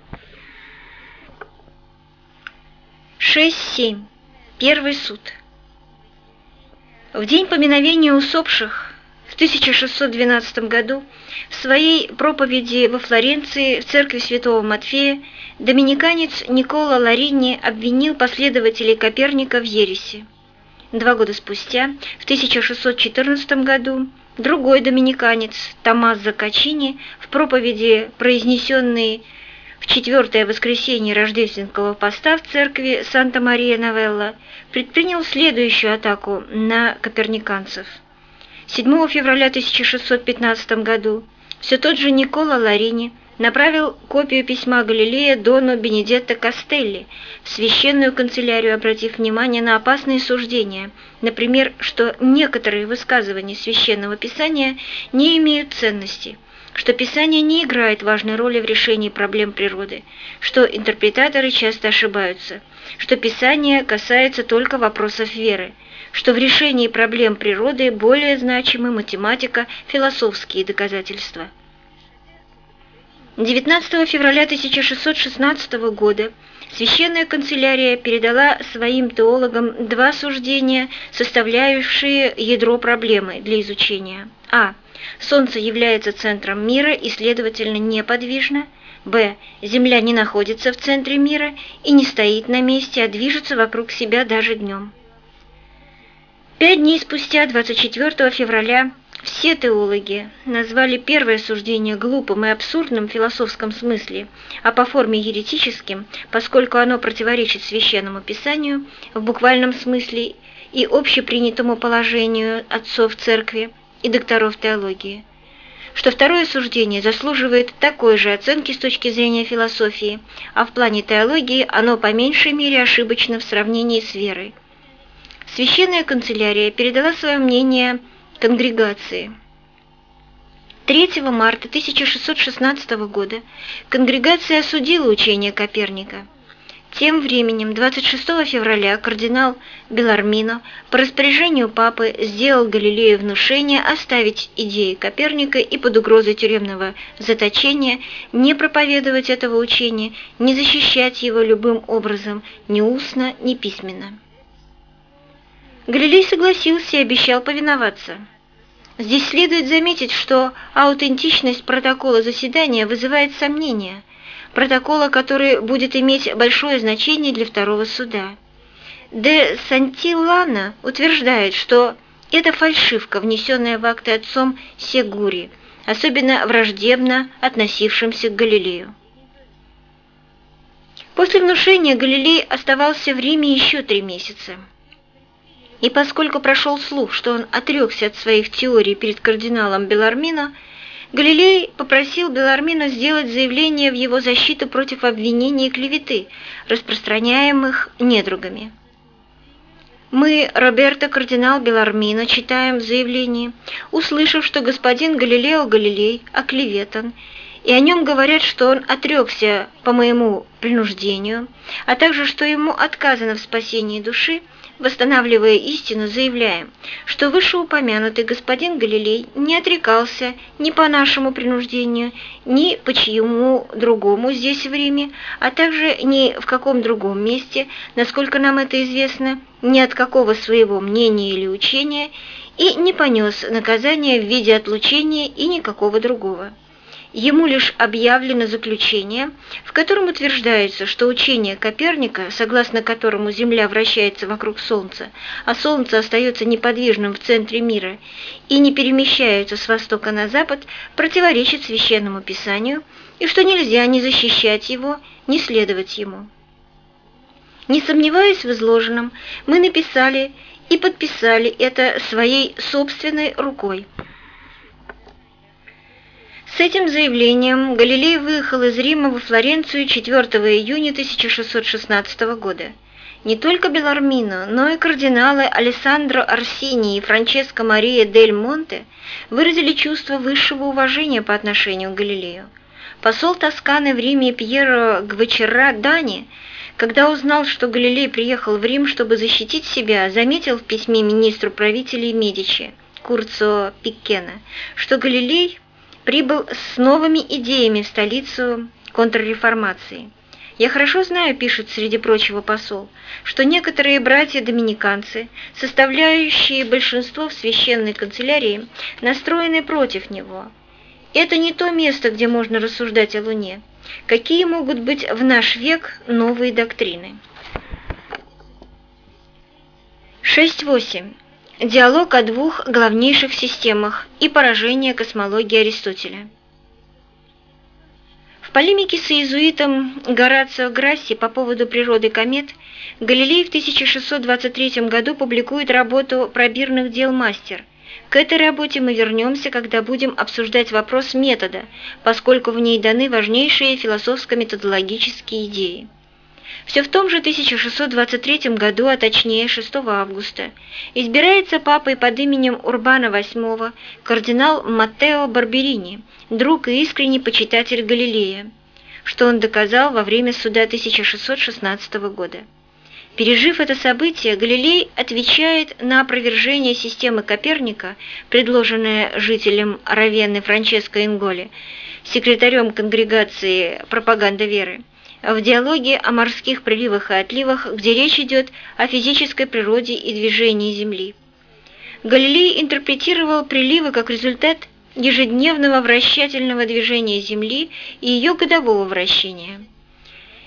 [SPEAKER 1] 6.7. Первый суд. В день поминовения усопших 1612 году в своей проповеди во Флоренции в церкви святого Матфея доминиканец Никола Ларини обвинил последователей Коперника в ереси. Два года спустя, в 1614 году, другой доминиканец, Томас Закачини, в проповеди, произнесенной в четвертое воскресенье рождественского поста в церкви Санта-Мария-Новелла, предпринял следующую атаку на коперниканцев. 7 февраля 1615 году все тот же Никола Ларини – направил копию письма Галилея Дону Бенедетто Кастелли в священную канцелярию, обратив внимание на опасные суждения, например, что некоторые высказывания священного писания не имеют ценности, что писание не играет важной роли в решении проблем природы, что интерпретаторы часто ошибаются, что писание касается только вопросов веры, что в решении проблем природы более значимы математика, философские доказательства. 19 февраля 1616 года Священная канцелярия передала своим теологам два суждения, составляющие ядро проблемы для изучения. А. Солнце является центром мира и, следовательно, неподвижно. Б. Земля не находится в центре мира и не стоит на месте, а движется вокруг себя даже днем. Пять дней спустя, 24 февраля, все теологи назвали первое суждение глупым и абсурдным в философском смысле, а по форме еретическим, поскольку оно противоречит священному писанию в буквальном смысле и общепринятому положению отцов церкви и докторов теологии что второе суждение заслуживает такой же оценки с точки зрения философии, а в плане теологии оно по меньшей мере ошибочно в сравнении с верой. Священная канцелярия передала свое мнение Конгрегации. 3 марта 1616 года конгрегация осудила учение Коперника. Тем временем, 26 февраля, кардинал Белармино по распоряжению папы сделал Галилею внушение оставить идеи Коперника и под угрозой тюремного заточения не проповедовать этого учения, не защищать его любым образом, ни устно, ни письменно. Галилей согласился и обещал повиноваться. Здесь следует заметить, что аутентичность протокола заседания вызывает сомнения, протокола, который будет иметь большое значение для второго суда. Де Сантиллана утверждает, что это фальшивка, внесенная в акты отцом Сегури, особенно враждебно относившимся к Галилею. После внушения Галилей оставался в Риме еще три месяца. И поскольку прошел слух, что он отрекся от своих теорий перед кардиналом Белармино, Галилей попросил Белармина сделать заявление в его защиту против обвинений и клеветы, распространяемых недругами. Мы, Роберто кардинал Белармино, читаем в заявлении, услышав, что господин Галилео Галилей оклеветан, и о нем говорят, что он отрекся по моему принуждению, а также, что ему отказано в спасении души, восстанавливая истину, заявляем, что вышеупомянутый господин Галилей не отрекался ни по нашему принуждению, ни по чьему другому здесь в Риме, а также ни в каком другом месте, насколько нам это известно, ни от какого своего мнения или учения, и не понес наказания в виде отлучения и никакого другого. Ему лишь объявлено заключение, в котором утверждается, что учение Коперника, согласно которому Земля вращается вокруг Солнца, а Солнце остается неподвижным в центре мира и не перемещается с востока на запад, противоречит Священному Писанию, и что нельзя ни защищать его, ни следовать ему. Не сомневаясь в изложенном, мы написали и подписали это своей собственной рукой. С этим заявлением Галилей выехал из Рима во Флоренцию 4 июня 1616 года. Не только Белармино, но и кардиналы Алессандро Арсини и Франческо Мария дель Монте выразили чувство высшего уважения по отношению к Галилею. Посол Тосканы в Риме Пьеро Гвачера Дани, когда узнал, что Галилей приехал в Рим, чтобы защитить себя, заметил в письме министру правителей Медичи Курцо Пиккена, что Галилей прибыл с новыми идеями в столицу контрреформации. «Я хорошо знаю, — пишет среди прочего посол, — что некоторые братья-доминиканцы, составляющие большинство в священной канцелярии, настроены против него. Это не то место, где можно рассуждать о Луне. Какие могут быть в наш век новые доктрины?» 6.8. Диалог о двух главнейших системах и поражение космологии Аристотеля. В полемике с иезуитом Горацио Грасси по поводу природы комет Галилей в 1623 году публикует работу пробирных дел мастер. К этой работе мы вернемся, когда будем обсуждать вопрос метода, поскольку в ней даны важнейшие философско-методологические идеи. Все в том же 1623 году, а точнее 6 августа, избирается папой под именем Урбана VIII кардинал Маттео Барберини, друг и искренний почитатель Галилея, что он доказал во время суда 1616 года. Пережив это событие, Галилей отвечает на опровержение системы Коперника, предложенное жителем Равенны Франческо Инголи, секретарем конгрегации «Пропаганда веры», в диалоге о морских приливах и отливах, где речь идет о физической природе и движении Земли. Галилей интерпретировал приливы как результат ежедневного вращательного движения Земли и ее годового вращения.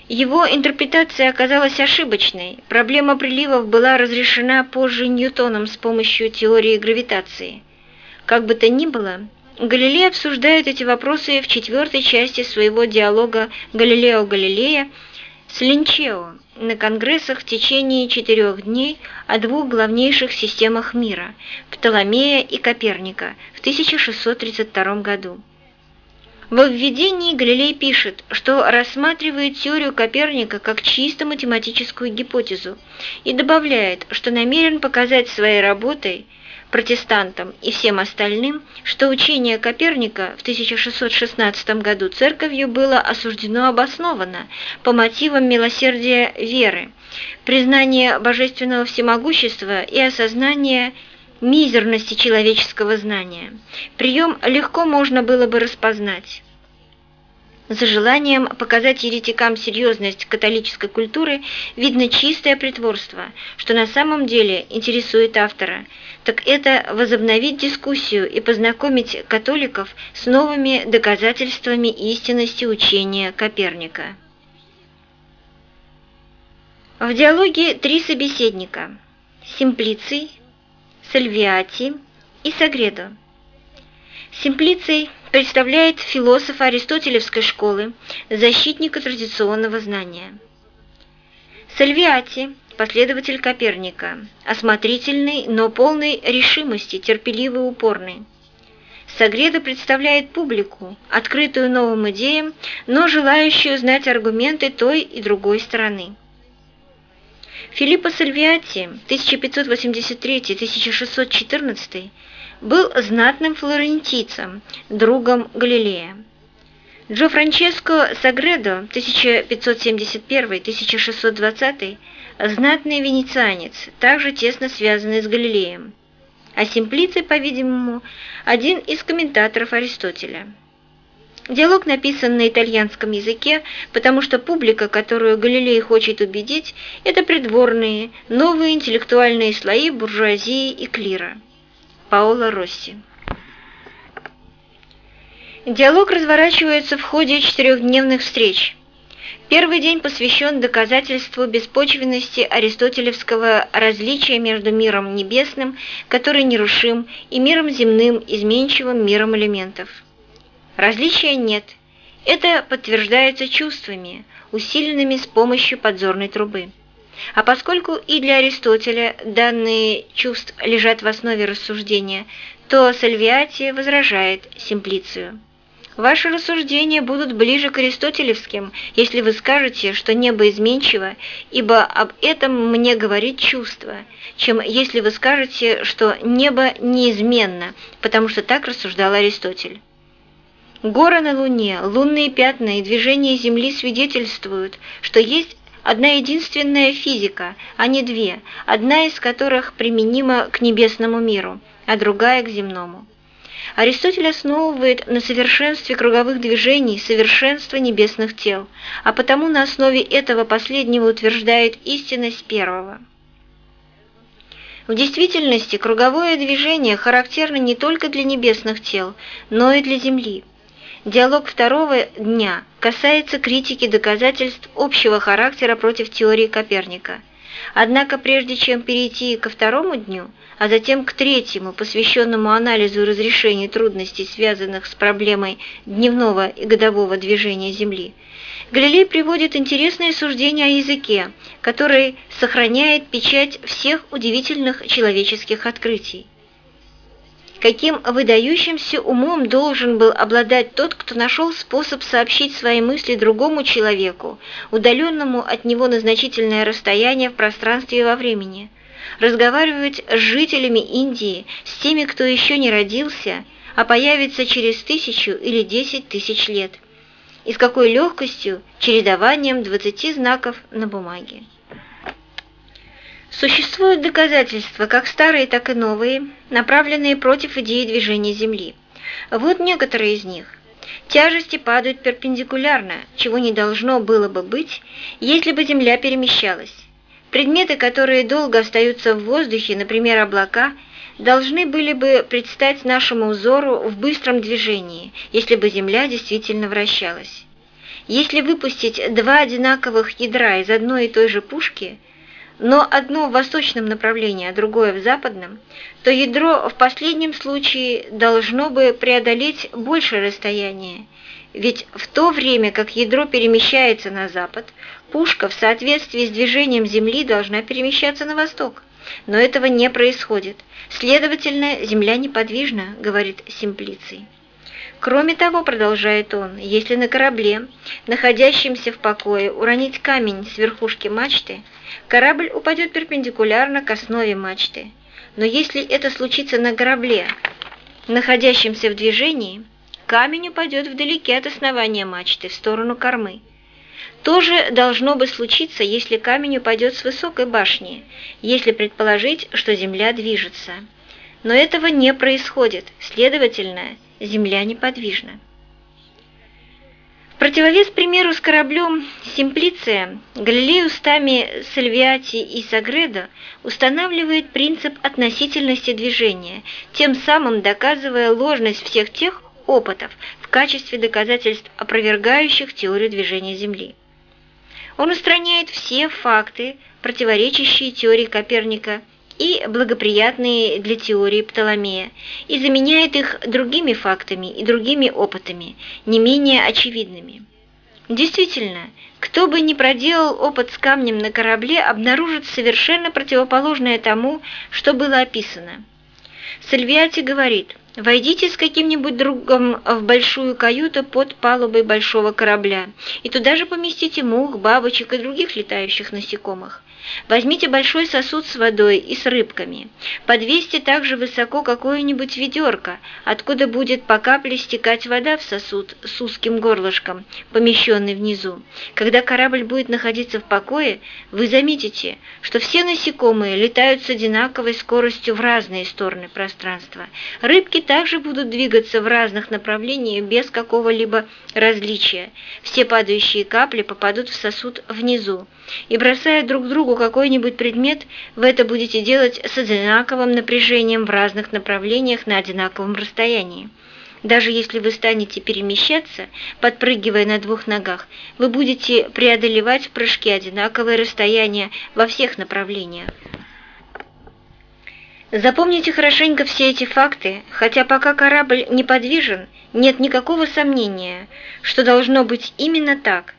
[SPEAKER 1] Его интерпретация оказалась ошибочной, проблема приливов была разрешена позже Ньютоном с помощью теории гравитации. Как бы то ни было, Галилей обсуждает эти вопросы в четвертой части своего диалога «Галилео Галилея» с Линчео на конгрессах в течение четырех дней о двух главнейших системах мира – Птоломея и Коперника в 1632 году. Во введении Галилей пишет, что рассматривает теорию Коперника как чисто математическую гипотезу и добавляет, что намерен показать своей работой – протестантам и всем остальным, что учение Коперника в 1616 году церковью было осуждено обоснованно по мотивам милосердия веры, признания божественного всемогущества и осознания мизерности человеческого знания. Прием легко можно было бы распознать за желанием показать еретикам серьезность католической культуры видно чистое притворство, что на самом деле интересует автора, так это возобновить дискуссию и познакомить католиков с новыми доказательствами истинности учения Коперника. В диалоге три собеседника – Симплиций, Сальвиати и Сагредо – Симплиций представляет философа аристотелевской школы, защитника традиционного знания. Сальвиати – последователь Коперника, осмотрительный, но полный решимости, терпеливый упорный. Сагреда представляет публику, открытую новым идеям, но желающую знать аргументы той и другой стороны. Филиппо Сальвиати 1583-1614 был знатным флорентийцем, другом Галилея. Джо Франческо Сагредо 1571-1620 знатный венецианец, также тесно связанный с Галилеем. А Симплиций, по-видимому, один из комментаторов Аристотеля. Диалог написан на итальянском языке, потому что публика, которую Галилей хочет убедить, это придворные, новые интеллектуальные слои буржуазии и клира. Паоло Росси Диалог разворачивается в ходе четырехдневных встреч. Первый день посвящен доказательству беспочвенности аристотелевского различия между миром небесным, который нерушим, и миром земным, изменчивым миром элементов. Различия нет. Это подтверждается чувствами, усиленными с помощью подзорной трубы. А поскольку и для Аристотеля данные чувств лежат в основе рассуждения, то Сальвиати возражает симплицию. Ваши рассуждения будут ближе к аристотелевским, если вы скажете, что небо изменчиво, ибо об этом мне говорит чувство, чем если вы скажете, что небо неизменно, потому что так рассуждал Аристотель. Горы на Луне, лунные пятна и движение Земли свидетельствуют, что есть одна единственная физика, а не две, одна из которых применима к небесному миру, а другая к земному. Аристотель основывает на совершенстве круговых движений совершенство небесных тел, а потому на основе этого последнего утверждает истинность первого. В действительности круговое движение характерно не только для небесных тел, но и для Земли. Диалог второго дня касается критики доказательств общего характера против теории Коперника. Однако прежде чем перейти ко второму дню, а затем к третьему, посвященному анализу и разрешению трудностей, связанных с проблемой дневного и годового движения Земли, Галилей приводит интересное суждение о языке, который сохраняет печать всех удивительных человеческих открытий каким выдающимся умом должен был обладать тот, кто нашел способ сообщить свои мысли другому человеку, удаленному от него на значительное расстояние в пространстве и во времени, разговаривать с жителями Индии, с теми, кто еще не родился, а появится через тысячу или десять тысяч лет, и с какой легкостью чередованием двадцати знаков на бумаге. Существуют доказательства, как старые, так и новые, направленные против идеи движения Земли. Вот некоторые из них. Тяжести падают перпендикулярно, чего не должно было бы быть, если бы Земля перемещалась. Предметы, которые долго остаются в воздухе, например, облака, должны были бы предстать нашему узору в быстром движении, если бы Земля действительно вращалась. Если выпустить два одинаковых ядра из одной и той же пушки – но одно в восточном направлении, а другое в западном, то ядро в последнем случае должно бы преодолеть большее расстояние, ведь в то время, как ядро перемещается на запад, пушка в соответствии с движением Земли должна перемещаться на восток. Но этого не происходит. Следовательно, Земля неподвижна, говорит Симплиций. Кроме того, продолжает он, если на корабле, находящемся в покое, уронить камень с верхушки мачты, корабль упадет перпендикулярно к основе мачты. Но если это случится на корабле, находящемся в движении, камень упадет вдалеке от основания мачты, в сторону кормы. То же должно бы случиться, если камень упадет с высокой башни, если предположить, что Земля движется. Но этого не происходит, следовательно, Земля неподвижна противовес примеру с кораблем «Симплиция» Галилей устами Сальвиати и Сагредо устанавливает принцип относительности движения, тем самым доказывая ложность всех тех опытов в качестве доказательств, опровергающих теорию движения Земли. Он устраняет все факты, противоречащие теории Коперника, и благоприятные для теории Птоломея и заменяет их другими фактами и другими опытами, не менее очевидными. Действительно, кто бы ни проделал опыт с камнем на корабле, обнаружит совершенно противоположное тому, что было описано. Сальвиати говорит, Войдите с каким-нибудь другом в большую каюту под палубой большого корабля, и туда же поместите мух, бабочек и других летающих насекомых. Возьмите большой сосуд с водой и с рыбками. Подвесьте также высоко какое-нибудь ведерко, откуда будет по капле стекать вода в сосуд с узким горлышком, помещенный внизу. Когда корабль будет находиться в покое, вы заметите, что все насекомые летают с одинаковой скоростью в разные стороны пространства. Рыбки также будут двигаться в разных направлениях без какого-либо различия. Все падающие капли попадут в сосуд внизу. И бросая друг другу какой-нибудь предмет, вы это будете делать с одинаковым напряжением в разных направлениях на одинаковом расстоянии. Даже если вы станете перемещаться, подпрыгивая на двух ногах, вы будете преодолевать в прыжке одинаковое расстояние во всех направлениях. Запомните хорошенько все эти факты, хотя пока корабль неподвижен, нет никакого сомнения, что должно быть именно так.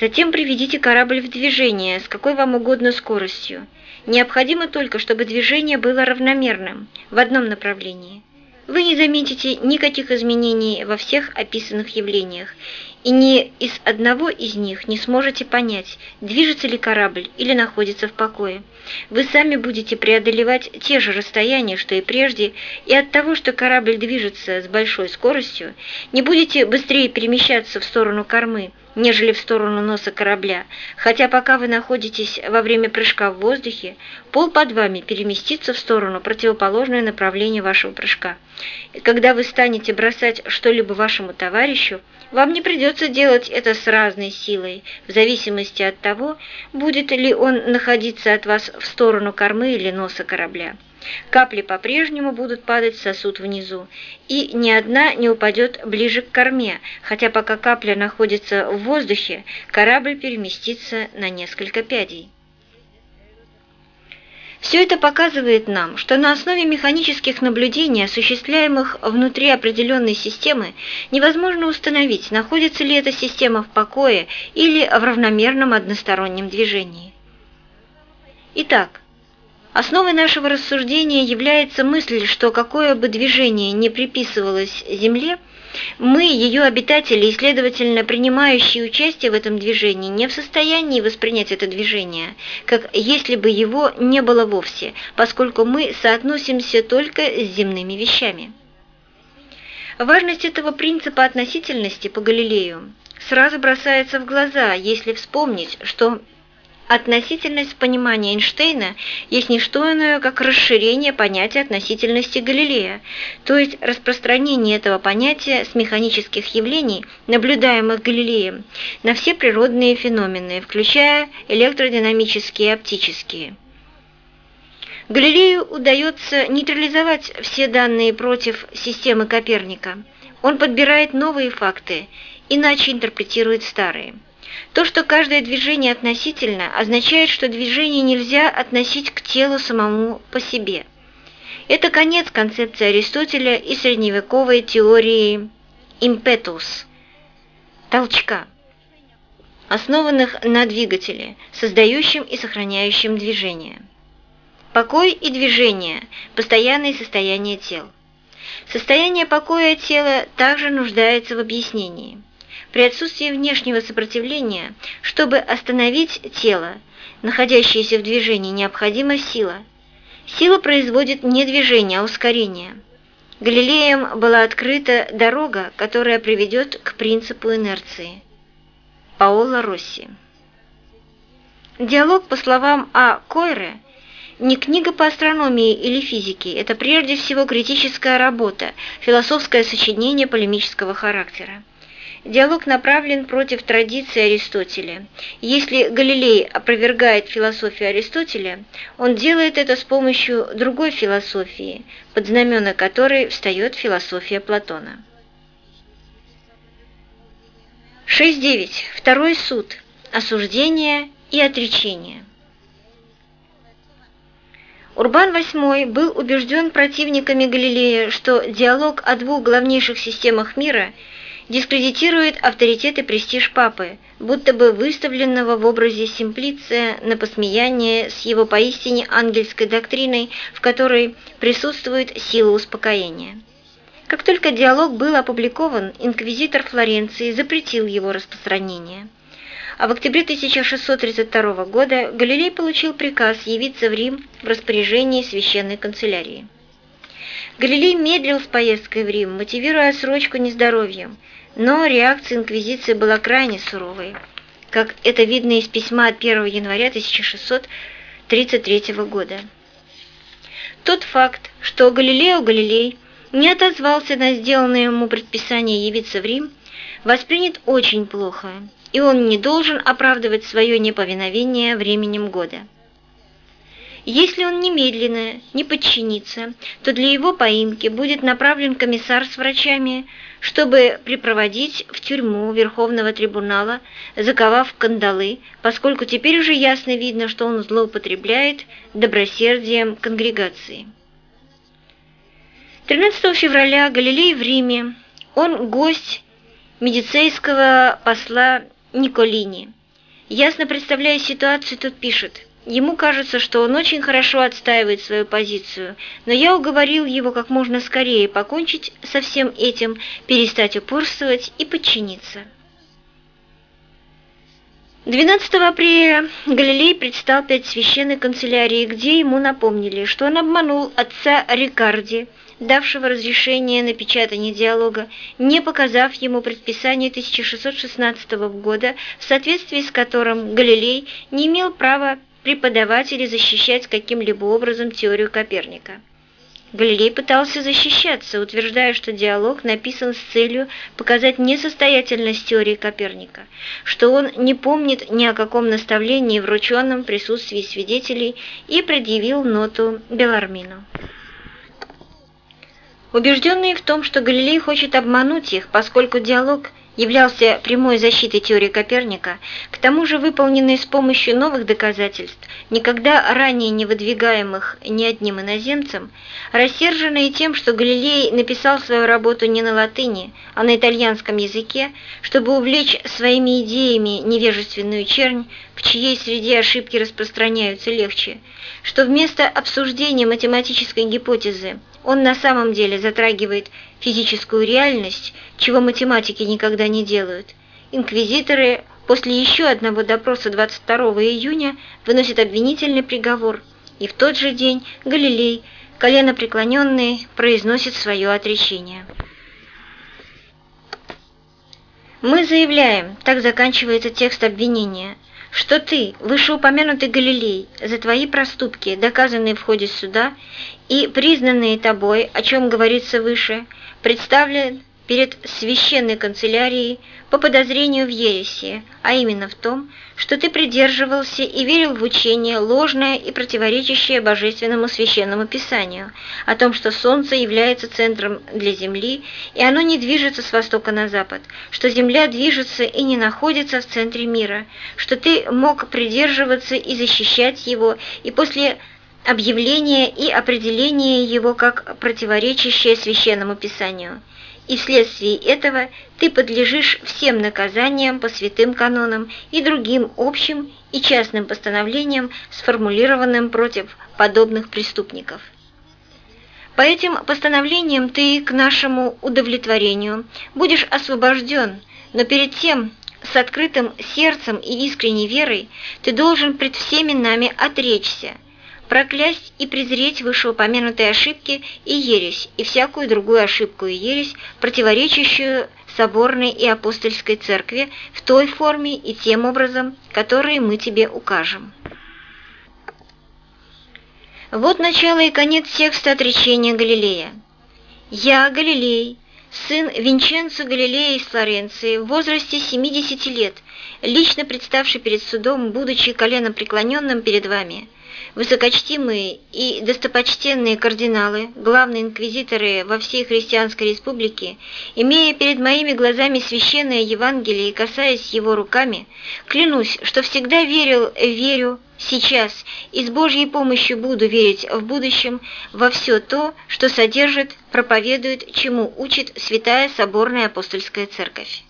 [SPEAKER 1] Затем приведите корабль в движение с какой вам угодно скоростью. Необходимо только, чтобы движение было равномерным, в одном направлении. Вы не заметите никаких изменений во всех описанных явлениях, и ни из одного из них не сможете понять, движется ли корабль или находится в покое. Вы сами будете преодолевать те же расстояния, что и прежде, и от того, что корабль движется с большой скоростью, не будете быстрее перемещаться в сторону кормы, нежели в сторону носа корабля, хотя пока вы находитесь во время прыжка в воздухе, пол под вами переместится в сторону, противоположное направлению вашего прыжка. И когда вы станете бросать что-либо вашему товарищу, вам не придется делать это с разной силой, в зависимости от того, будет ли он находиться от вас в сторону кормы или носа корабля. Капли по-прежнему будут падать в сосуд внизу, и ни одна не упадет ближе к корме, хотя пока капля находится в воздухе, корабль переместится на несколько пядей. Все это показывает нам, что на основе механических наблюдений, осуществляемых внутри определенной системы, невозможно установить, находится ли эта система в покое или в равномерном одностороннем движении. Итак, основой нашего рассуждения является мысль, что какое бы движение ни приписывалось Земле, мы, ее обитатели и, следовательно, принимающие участие в этом движении, не в состоянии воспринять это движение, как если бы его не было вовсе, поскольку мы соотносимся только с земными вещами. Важность этого принципа относительности по Галилею сразу бросается в глаза, если вспомнить, что Относительность понимания Эйнштейна есть не что иное, как расширение понятия относительности Галилея, то есть распространение этого понятия с механических явлений, наблюдаемых Галилеем, на все природные феномены, включая электродинамические и оптические. Галилею удается нейтрализовать все данные против системы Коперника. Он подбирает новые факты, иначе интерпретирует старые. То, что каждое движение относительно, означает, что движение нельзя относить к телу самому по себе. Это конец концепции Аристотеля и средневековой теории импетус – толчка, основанных на двигателе, создающем и сохраняющем движение. Покой и движение – постоянное состояние тел. Состояние покоя тела также нуждается в объяснении – при отсутствии внешнего сопротивления, чтобы остановить тело, находящееся в движении, необходима сила. Сила производит не движение, а ускорение. Галилеем была открыта дорога, которая приведет к принципу инерции. Паоло Росси Диалог, по словам А. Койре, не книга по астрономии или физике, это прежде всего критическая работа, философское сочинение полемического характера. Диалог направлен против традиции Аристотеля. Если Галилей опровергает философию Аристотеля, он делает это с помощью другой философии, под знамена которой встает философия Платона. 6.9. Второй суд. Осуждение и отречение. Урбан VIII был убежден противниками Галилея, что диалог о двух главнейших системах мира дискредитирует авторитет и престиж папы, будто бы выставленного в образе Симплиция на посмеяние с его поистине ангельской доктриной, в которой присутствует сила успокоения. Как только диалог был опубликован, инквизитор Флоренции запретил его распространение а в октябре 1632 года Галилей получил приказ явиться в Рим в распоряжении священной канцелярии. Галилей медлил с поездкой в Рим, мотивируя срочку нездоровьем, но реакция инквизиции была крайне суровой, как это видно из письма от 1 января 1633 года. Тот факт, что Галилео Галилей не отозвался на сделанное ему предписание явиться в Рим, воспринят очень плохо и он не должен оправдывать свое неповиновение временем года. Если он немедленно не подчинится, то для его поимки будет направлен комиссар с врачами, чтобы припроводить в тюрьму Верховного трибунала, заковав кандалы, поскольку теперь уже ясно видно, что он злоупотребляет добросердием конгрегации. 13 февраля Галилей в Риме. Он гость медицейского посла Николини. Ясно представляя ситуацию, тут пишет. Ему кажется, что он очень хорошо отстаивает свою позицию, но я уговорил его как можно скорее покончить со всем этим, перестать упорствовать и подчиниться. 12 апреля Галилей предстал перед священной канцелярией, где ему напомнили, что он обманул отца Рикарди, давшего разрешение на печатание диалога, не показав ему предписание 1616 года, в соответствии с которым Галилей не имел права преподавать защищать каким-либо образом теорию Коперника. Галилей пытался защищаться, утверждая, что диалог написан с целью показать несостоятельность теории Коперника, что он не помнит ни о каком наставлении, врученном присутствии свидетелей, и предъявил ноту Белармину. Убежденные в том, что Галилей хочет обмануть их, поскольку диалог являлся прямой защитой теории Коперника, к тому же выполненный с помощью новых доказательств, никогда ранее не выдвигаемых ни одним иноземцем, рассерженные тем, что Галилей написал свою работу не на латыни, а на итальянском языке, чтобы увлечь своими идеями невежественную чернь, в чьей среде ошибки распространяются легче, что вместо обсуждения математической гипотезы он на самом деле затрагивает физическую реальность, чего математики никогда не делают. Инквизиторы после еще одного допроса 22 июня выносят обвинительный приговор, и в тот же день Галилей, колено преклоненный, произносит свое отречение. Мы заявляем, так заканчивается текст обвинения, что ты, вышеупомянутый Галилей, за твои проступки, доказанные в ходе суда и признанные тобой, о чем говорится выше, представлен перед священной канцелярией по подозрению в ереси, а именно в том, что ты придерживался и верил в учение ложное и противоречащее божественному священному писанию, о том, что Солнце является центром для Земли, и оно не движется с востока на запад, что Земля движется и не находится в центре мира, что ты мог придерживаться и защищать его, и после объявления и определения его как противоречащее священному писанию – и вследствие этого ты подлежишь всем наказаниям по святым канонам и другим общим и частным постановлениям, сформулированным против подобных преступников. По этим постановлениям ты к нашему удовлетворению будешь освобожден, но перед тем с открытым сердцем и искренней верой ты должен пред всеми нами отречься – проклясть и презреть вышеупомянутые ошибки и ересь, и всякую другую ошибку и ересь, противоречащую соборной и апостольской церкви в той форме и тем образом, которые мы тебе укажем. Вот начало и конец текста отречения Галилея. «Я, Галилей, сын Винченцо Галилея из Флоренции, в возрасте 70 лет, лично представший перед судом, будучи коленопреклоненным перед вами, Высокочтимые и достопочтенные кардиналы, главные инквизиторы во всей христианской республике, имея перед моими глазами священное Евангелие и касаясь его руками, клянусь, что всегда верил, верю, сейчас и с Божьей помощью буду верить в будущем во все то, что содержит, проповедует, чему учит Святая Соборная Апостольская Церковь.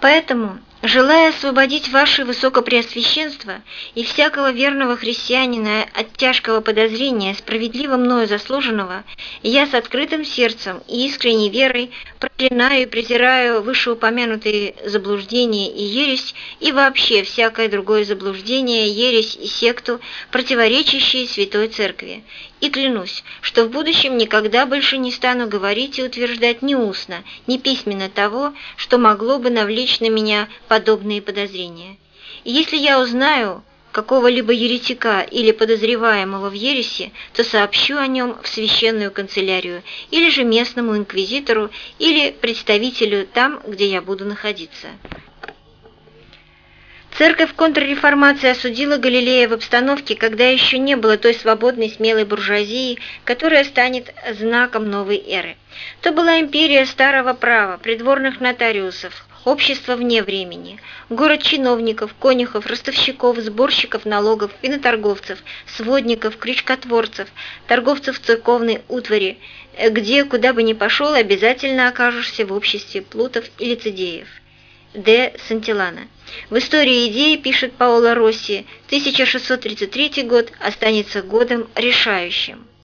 [SPEAKER 1] Поэтому Желая освободить ваше высокопреосвященство и всякого верного христианина от тяжкого подозрения, справедливо мною заслуженного, я с открытым сердцем и искренней верой проклинаю и презираю вышеупомянутые заблуждения и ересь и вообще всякое другое заблуждение, ересь и секту, противоречащие Святой Церкви, и клянусь, что в будущем никогда больше не стану говорить и утверждать ни устно, ни письменно того, что могло бы навлечь на меня подобные подозрения. И если я узнаю какого-либо еретика или подозреваемого в ересе, то сообщу о нем в священную канцелярию или же местному инквизитору или представителю там, где я буду находиться. Церковь контрреформации осудила Галилея в обстановке, когда еще не было той свободной смелой буржуазии, которая станет знаком новой эры. То была империя старого права, придворных нотариусов, общество вне времени, город чиновников, конюхов, ростовщиков, сборщиков налогов, виноторговцев, сводников, крючкотворцев, торговцев церковной утвари, где, куда бы ни пошел, обязательно окажешься в обществе плутов и лицедеев. Д. Сантилана. В истории идеи, пишет Паоло Росси, 1633 год останется годом решающим.